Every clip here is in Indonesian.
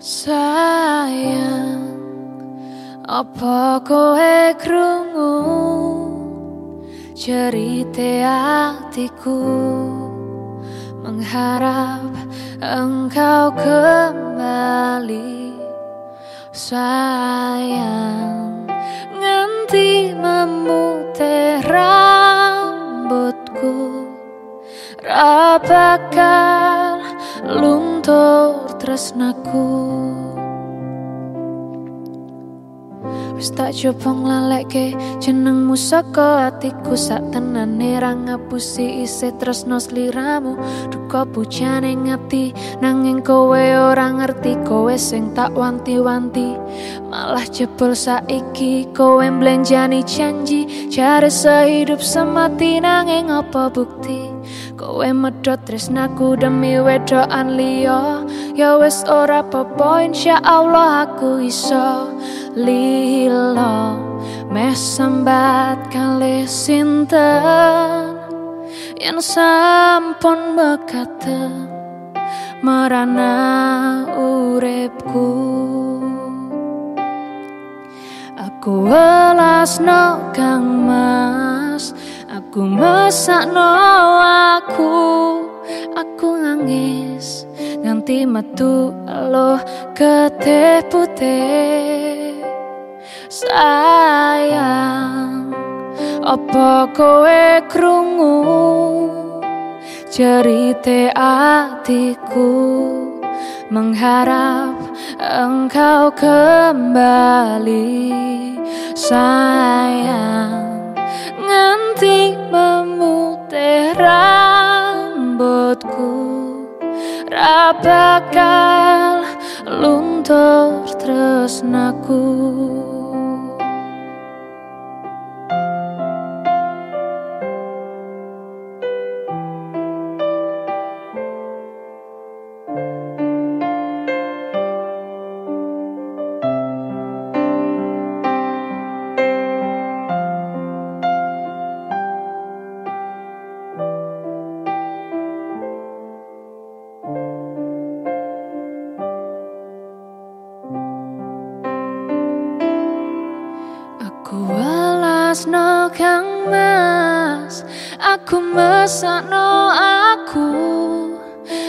Sayang, apa kowe krungu? Cerita hatiku mengharap engkau kembali. Sayang nganti memutih rambutku. Rapakal luntur tresnaku. Wis tak coba nglaleke jenengmu saka atiku. Sak tenane ra ngapusi isi tresno sliramu. Duka bujane ngati nanging kowe ora ngerti. Kowe sing tak wanti-wanti malah jebol saiki. Kowe mblenjani janji cari sehidup semati nanging apa bukti kowe medhot tresnaku demi wedoan liya. Ya wis ora apa-apa insyaallah aku iso lilo meh sambat kali sinten? Yang sampun bekate marana uripku. Aku welas kang mas aku mesakno aku aku nangis nganti metu lo keteh putih sayang apa kowe krungu? Cerita hatiku mengharap engkau kembali. Sayang rambutku rapakal luntur tresnaku welas no kang mas. Aku mesakno aku.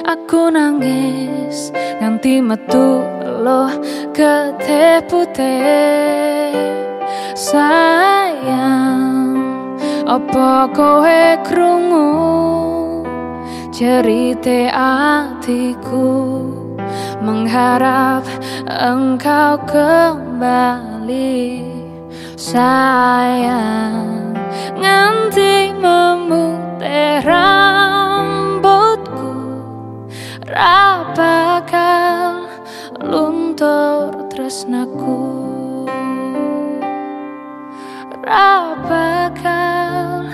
Aku nangis Nganti metu lo keteh putih Sayang Apa kowe krungu? Cerita hatiku Mengharap engkau kembali sayang Nganti memutih rambutku Rapakal luntur tresnaku. Rapakal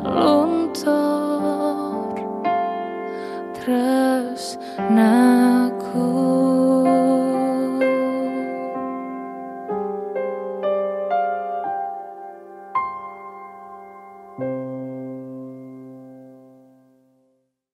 luntur tresnaku.